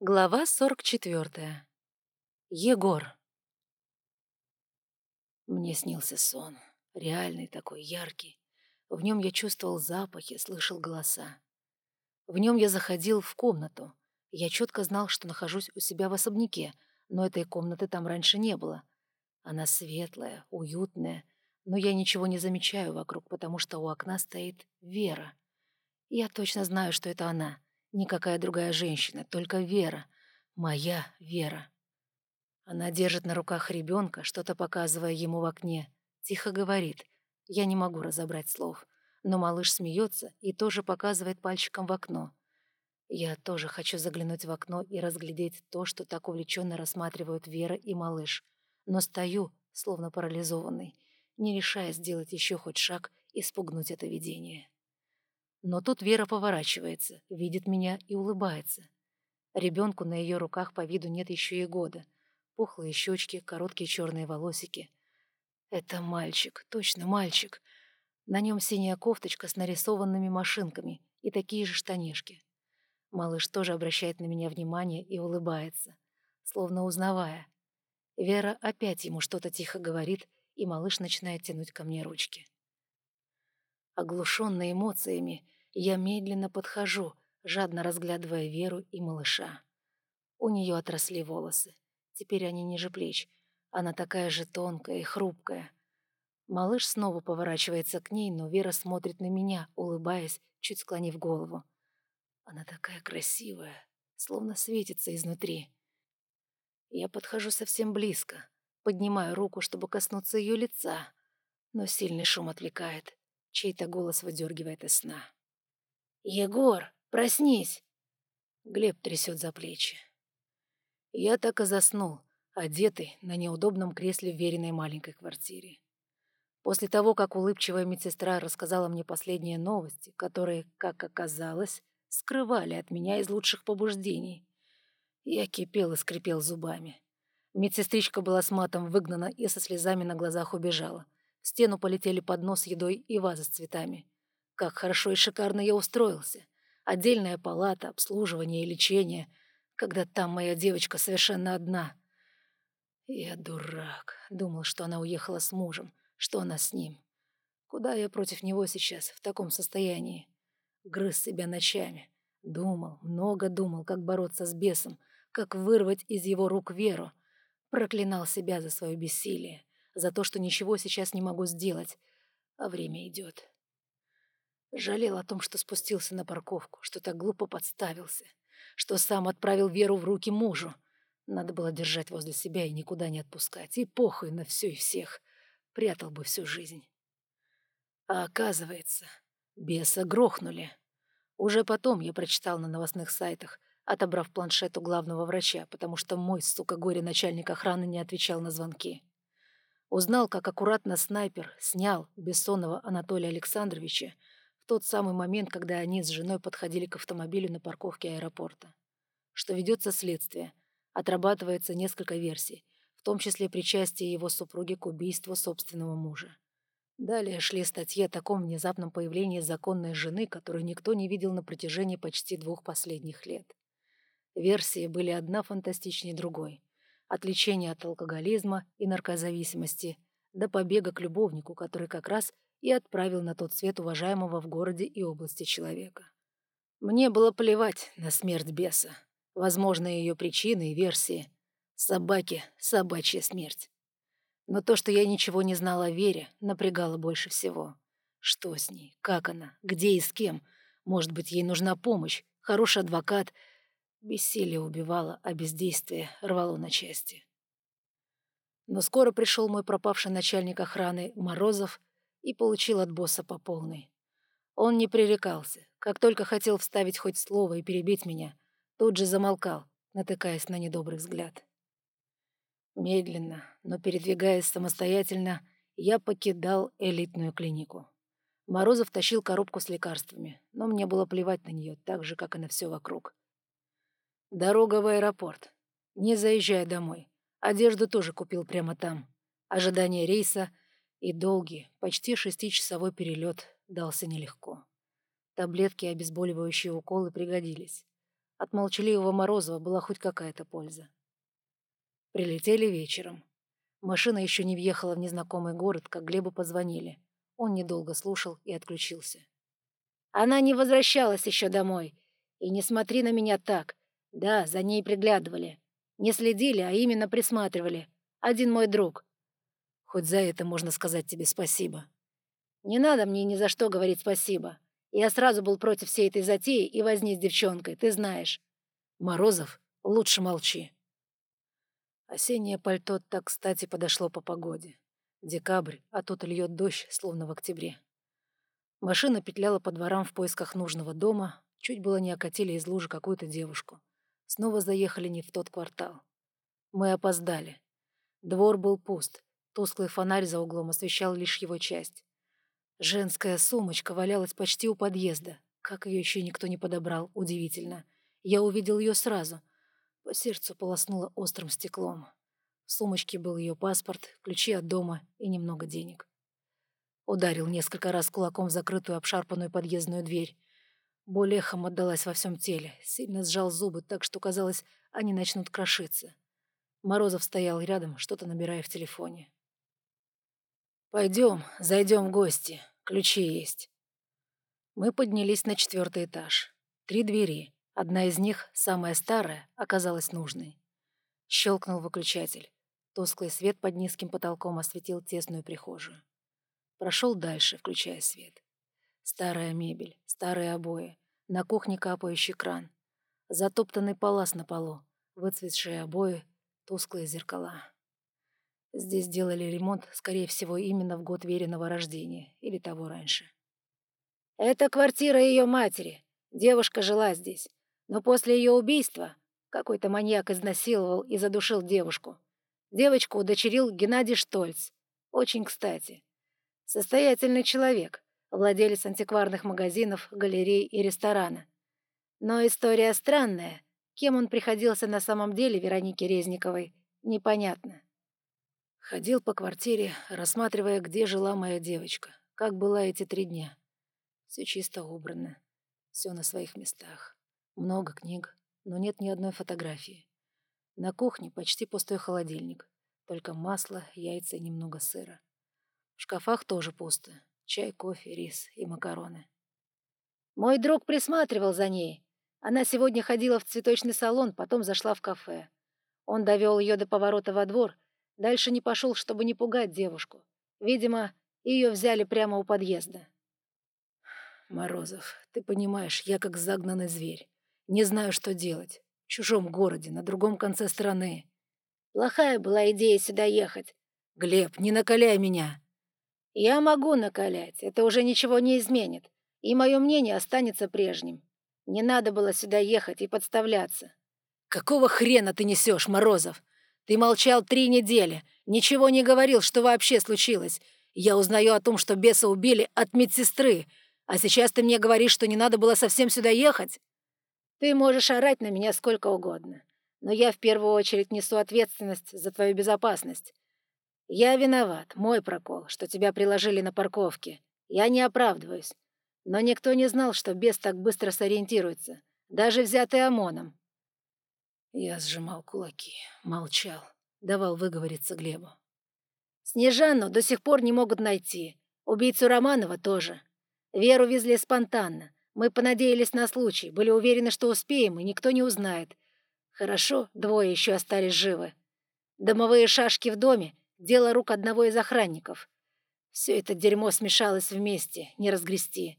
Глава 44. Егор. Мне снился сон. Реальный такой, яркий. В нем я чувствовал запахи, слышал голоса. В нем я заходил в комнату. Я четко знал, что нахожусь у себя в особняке, но этой комнаты там раньше не было. Она светлая, уютная, но я ничего не замечаю вокруг, потому что у окна стоит Вера. Я точно знаю, что это она — Никакая другая женщина, только Вера. Моя Вера. Она держит на руках ребенка, что-то показывая ему в окне. Тихо говорит. Я не могу разобрать слов. Но малыш смеется и тоже показывает пальчиком в окно. Я тоже хочу заглянуть в окно и разглядеть то, что так увлеченно рассматривают Вера и малыш. Но стою, словно парализованный, не решая сделать еще хоть шаг и спугнуть это видение. Но тут Вера поворачивается, видит меня и улыбается. Ребенку на ее руках по виду нет еще и года. Пухлые щечки, короткие черные волосики. Это мальчик, точно мальчик. На нем синяя кофточка с нарисованными машинками и такие же штанишки. Малыш тоже обращает на меня внимание и улыбается, словно узнавая. Вера опять ему что-то тихо говорит, и малыш начинает тянуть ко мне ручки. Оглушенный эмоциями, я медленно подхожу, жадно разглядывая Веру и малыша. У нее отросли волосы. Теперь они ниже плеч. Она такая же тонкая и хрупкая. Малыш снова поворачивается к ней, но Вера смотрит на меня, улыбаясь, чуть склонив голову. Она такая красивая, словно светится изнутри. Я подхожу совсем близко, поднимаю руку, чтобы коснуться ее лица, но сильный шум отвлекает. Чей-то голос выдергивает из сна. «Егор, проснись!» Глеб трясет за плечи. Я так и заснул, одетый на неудобном кресле в веренной маленькой квартире. После того, как улыбчивая медсестра рассказала мне последние новости, которые, как оказалось, скрывали от меня из лучших побуждений, я кипел и скрипел зубами. Медсестричка была с матом выгнана и со слезами на глазах убежала — стену полетели поднос с едой и ваза с цветами. Как хорошо и шикарно я устроился. Отдельная палата, обслуживание и лечение, когда там моя девочка совершенно одна. Я дурак. Думал, что она уехала с мужем, что она с ним. Куда я против него сейчас, в таком состоянии? Грыз себя ночами. Думал, много думал, как бороться с бесом, как вырвать из его рук веру. Проклинал себя за свое бессилие за то, что ничего сейчас не могу сделать, а время идет. Жалел о том, что спустился на парковку, что так глупо подставился, что сам отправил Веру в руки мужу. Надо было держать возле себя и никуда не отпускать, и похуй на все и всех. Прятал бы всю жизнь. А оказывается, беса грохнули. Уже потом я прочитал на новостных сайтах, отобрав планшет у главного врача, потому что мой, сука, горе-начальник охраны не отвечал на звонки. Узнал, как аккуратно снайпер снял бессонного Анатолия Александровича в тот самый момент, когда они с женой подходили к автомобилю на парковке аэропорта. Что ведется следствие, отрабатывается несколько версий, в том числе причастие его супруги к убийству собственного мужа. Далее шли статьи о таком внезапном появлении законной жены, которую никто не видел на протяжении почти двух последних лет. Версии были одна фантастичнее другой от лечения от алкоголизма и наркозависимости до побега к любовнику, который как раз и отправил на тот свет уважаемого в городе и области человека. Мне было плевать на смерть беса, возможные ее причины и версии. Собаки — собачья смерть. Но то, что я ничего не знала о Вере, напрягало больше всего. Что с ней? Как она? Где и с кем? Может быть, ей нужна помощь? Хороший адвокат — Бессилие убивало, а бездействие рвало на части. Но скоро пришел мой пропавший начальник охраны Морозов и получил от босса по полной. Он не пререкался. Как только хотел вставить хоть слово и перебить меня, тут же замолкал, натыкаясь на недобрый взгляд. Медленно, но передвигаясь самостоятельно, я покидал элитную клинику. Морозов тащил коробку с лекарствами, но мне было плевать на нее, так же, как и на все вокруг. Дорога в аэропорт. Не заезжай домой. Одежду тоже купил прямо там. Ожидание рейса и долгий, почти шестичасовой перелет дался нелегко. Таблетки и обезболивающие уколы пригодились. От молчаливого Морозова была хоть какая-то польза. Прилетели вечером. Машина еще не въехала в незнакомый город, как Глебу позвонили. Он недолго слушал и отключился. «Она не возвращалась еще домой. И не смотри на меня так. Да, за ней приглядывали. Не следили, а именно присматривали. Один мой друг. Хоть за это можно сказать тебе спасибо. Не надо мне ни за что говорить спасибо. Я сразу был против всей этой затеи и возни с девчонкой, ты знаешь. Морозов, лучше молчи. Осеннее пальто так кстати подошло по погоде. Декабрь, а тут льет дождь, словно в октябре. Машина петляла по дворам в поисках нужного дома, чуть было не окатили из лужи какую-то девушку. Снова заехали не в тот квартал. Мы опоздали. Двор был пуст, тусклый фонарь за углом освещал лишь его часть. Женская сумочка валялась почти у подъезда. Как ее еще никто не подобрал, удивительно. Я увидел ее сразу, по сердцу полоснуло острым стеклом. В сумочке был ее паспорт, ключи от дома и немного денег. Ударил несколько раз кулаком в закрытую обшарпанную подъездную дверь. Боль эхом отдалась во всем теле, сильно сжал зубы так, что казалось, они начнут крошиться. Морозов стоял рядом, что-то набирая в телефоне. «Пойдем, зайдем в гости. Ключи есть». Мы поднялись на четвертый этаж. Три двери. Одна из них, самая старая, оказалась нужной. Щелкнул выключатель. Тусклый свет под низким потолком осветил тесную прихожую. Прошел дальше, включая свет. Старая мебель, старые обои, на кухне капающий кран, затоптанный палас на полу, выцветшие обои, тусклые зеркала. Здесь делали ремонт, скорее всего, именно в год веренного рождения или того раньше. «Это квартира ее матери. Девушка жила здесь. Но после ее убийства какой-то маньяк изнасиловал и задушил девушку. Девочку удочерил Геннадий Штольц. Очень кстати. Состоятельный человек, владелец антикварных магазинов, галерей и ресторана. Но история странная. Кем он приходился на самом деле Веронике Резниковой, непонятно. Ходил по квартире, рассматривая, где жила моя девочка, как была эти три дня. Все чисто убрано, все на своих местах. Много книг, но нет ни одной фотографии. На кухне почти пустой холодильник. Только масло, яйца и немного сыра. В шкафах тоже пусто. Чай, кофе, рис и макароны. Мой друг присматривал за ней. Она сегодня ходила в цветочный салон, потом зашла в кафе. Он довел ее до поворота во двор, дальше не пошел, чтобы не пугать девушку. Видимо, ее взяли прямо у подъезда. «Морозов, ты понимаешь, я как загнанный зверь. Не знаю, что делать. В чужом городе, на другом конце страны. Плохая была идея сюда ехать. Глеб, не накаляй меня. Я могу накалять, это уже ничего не изменит. И мое мнение останется прежним. Не надо было сюда ехать и подставляться. Какого хрена ты несешь, Морозов? Ты молчал три недели, ничего не говорил, что вообще случилось. Я узнаю о том, что беса убили от медсестры, а сейчас ты мне говоришь, что не надо было совсем сюда ехать? Ты можешь орать на меня сколько угодно, но я в первую очередь несу ответственность за твою безопасность. Я виноват, мой прокол, что тебя приложили на парковке. Я не оправдываюсь. Но никто не знал, что бес так быстро сориентируется, даже взятый ОМОНом. Я сжимал кулаки, молчал, давал выговориться Глебу. Снежанну до сих пор не могут найти. Убийцу Романова тоже. Веру везли спонтанно. Мы понадеялись на случай, были уверены, что успеем, и никто не узнает. Хорошо, двое еще остались живы. Домовые шашки в доме — дело рук одного из охранников. Все это дерьмо смешалось вместе, не разгрести.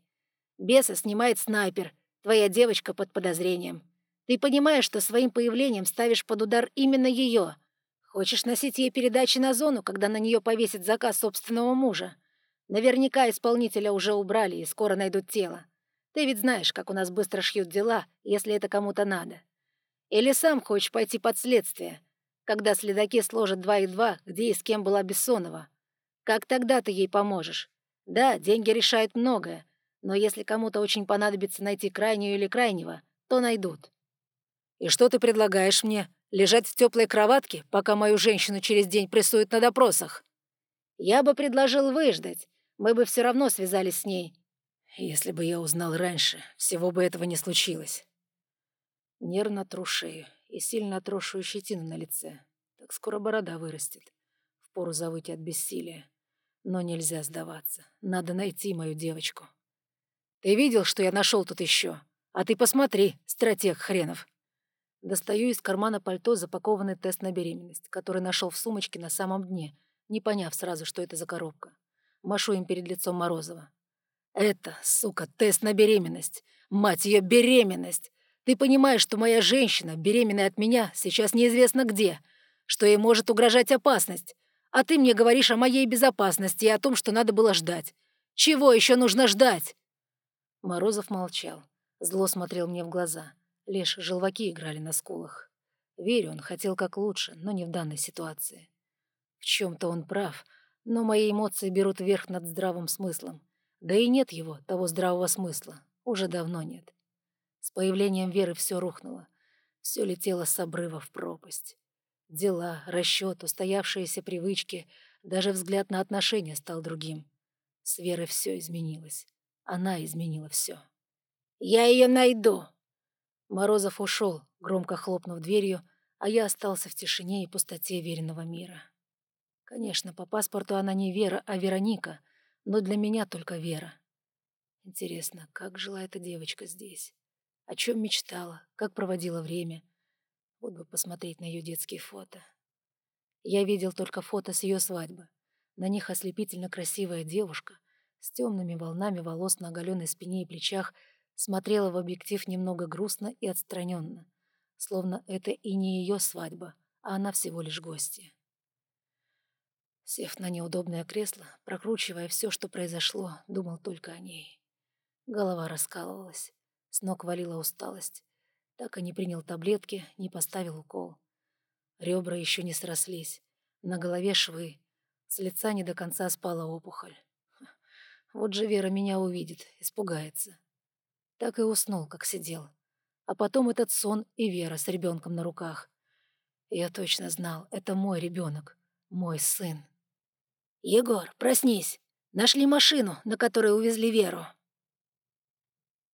Беса снимает снайпер, твоя девочка под подозрением. Ты понимаешь, что своим появлением ставишь под удар именно ее. Хочешь носить ей передачи на зону, когда на нее повесит заказ собственного мужа. Наверняка исполнителя уже убрали и скоро найдут тело. Ты ведь знаешь, как у нас быстро шьют дела, если это кому-то надо. Или сам хочешь пойти под следствие, когда следаки сложат два и два, где и с кем была Бессонова. Как тогда ты ей поможешь? Да, деньги решают многое, но если кому-то очень понадобится найти крайнюю или крайнего, то найдут. И что ты предлагаешь мне? Лежать в теплой кроватке, пока мою женщину через день прессуют на допросах? Я бы предложил выждать. Мы бы все равно связались с ней, если бы я узнал раньше, всего бы этого не случилось. Нервно тру шею и сильно отросшую щетину на лице. Так скоро борода вырастет. Впору завыть от бессилия. Но нельзя сдаваться. Надо найти мою девочку. Ты видел, что я нашел тут еще? А ты посмотри, стратег хренов. Достаю из кармана пальто запакованный тест на беременность, который нашел в сумочке на самом дне, не поняв сразу, что это за коробка. Машу им перед лицом Морозова. «Это, сука, тест на беременность. Мать ее, беременность! Ты понимаешь, что моя женщина, беременная от меня, сейчас неизвестно где, что ей может угрожать опасность, а ты мне говоришь о моей безопасности и о том, что надо было ждать. Чего еще нужно ждать?» Морозов молчал, зло смотрел мне в глаза. Лишь желваки играли на скулах. Верю, он хотел как лучше, но не в данной ситуации. В чем-то он прав, но мои эмоции берут верх над здравым смыслом. Да и нет его, того здравого смысла. Уже давно нет. С появлением Веры все рухнуло. Все летело с обрыва в пропасть. Дела, расчет, устоявшиеся привычки, даже взгляд на отношения стал другим. С Верой все изменилось. Она изменила все. «Я ее найду!» Морозов ушел, громко хлопнув дверью, а я остался в тишине и пустоте веренного мира. Конечно, по паспорту она не Вера, а Вероника, но для меня только Вера. Интересно, как жила эта девочка здесь? О чем мечтала, как проводила время? Вот бы посмотреть на ее детские фото. Я видел только фото с ее свадьбы. На них ослепительно красивая девушка с темными волнами волос на оголенной спине и плечах смотрела в объектив немного грустно и отстраненно, словно это и не ее свадьба, а она всего лишь гостья. Сев на неудобное кресло, прокручивая все, что произошло, думал только о ней. Голова раскалывалась, с ног валила усталость. Так и не принял таблетки, не поставил укол. Ребра еще не срослись, на голове швы, с лица не до конца спала опухоль. Вот же Вера меня увидит, испугается. Так и уснул, как сидел. А потом этот сон и Вера с ребенком на руках. Я точно знал, это мой ребенок, мой сын. «Егор, проснись! Нашли машину, на которой увезли Веру!»